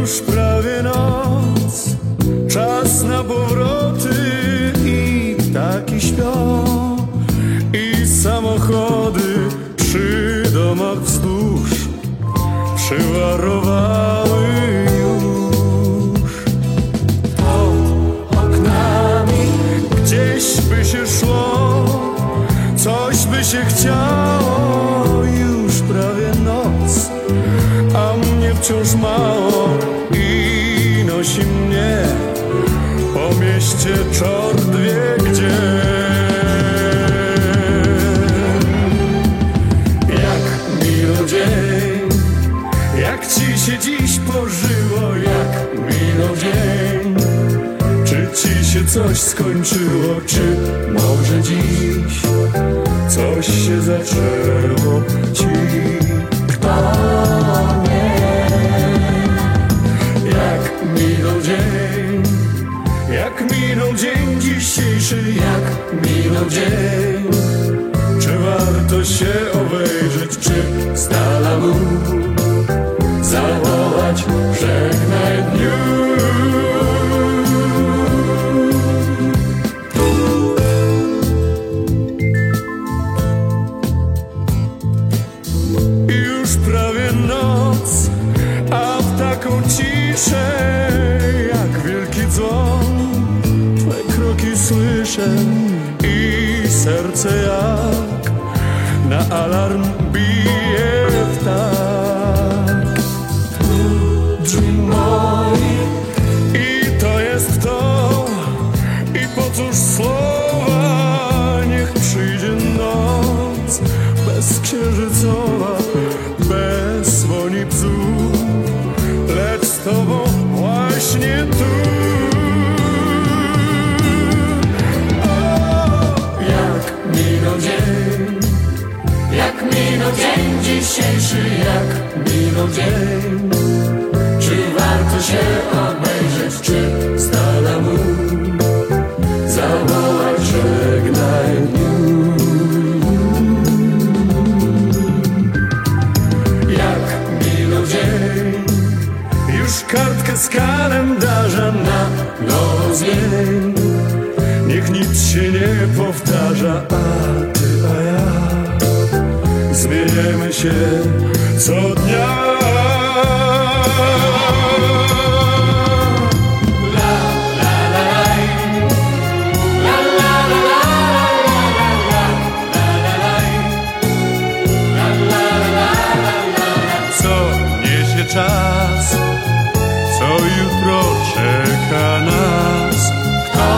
Już prawie noc, czas na powroty i ptaki śpią. I samochody przy domach wzdłuż przywarowały już. Pod oknami gdzieś by się szło coś by się chciało już prawie noc. A mnie wciąż mało nosi mnie po mieście czort wie gdzie. Jak minął dzień, jak ci się dziś pożyło, jak minął dzień. Czy ci się coś skończyło, czy może dziś coś się zaczęło ci? Jak minął dzień dzisiejszy, jak minął dzień. Czy warto się obejrzeć, czy z dala mu zawołać żegnaj dniu? Już prawie noc, a w taką ciszę jak wielki dzwon i serce jak na alarm bije w tak. Drzwi moi i to jest to. I po cóż słowa? Niech przyjdzie noc bezksiężycowa bez woni bzu lecz z tobą właśnie tu dzisiejszy jak minął dzień. Czy warto się obejrzeć czy z dala mu zawołać żegnaj dniu jak minął dzień Już kartkę z kalendarza na nowo zmień. Niech nic się nie powtarza, a śmiejemy się co dnia. Co niesie czas, co jutro czeka nas, kto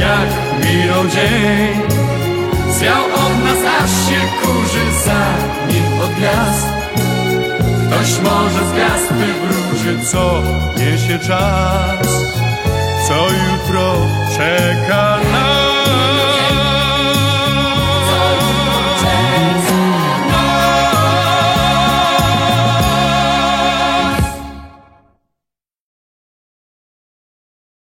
jak minął dzień. Gwiazd. Ktoś może z gwiazd wywróży, co niesie czas, co jutro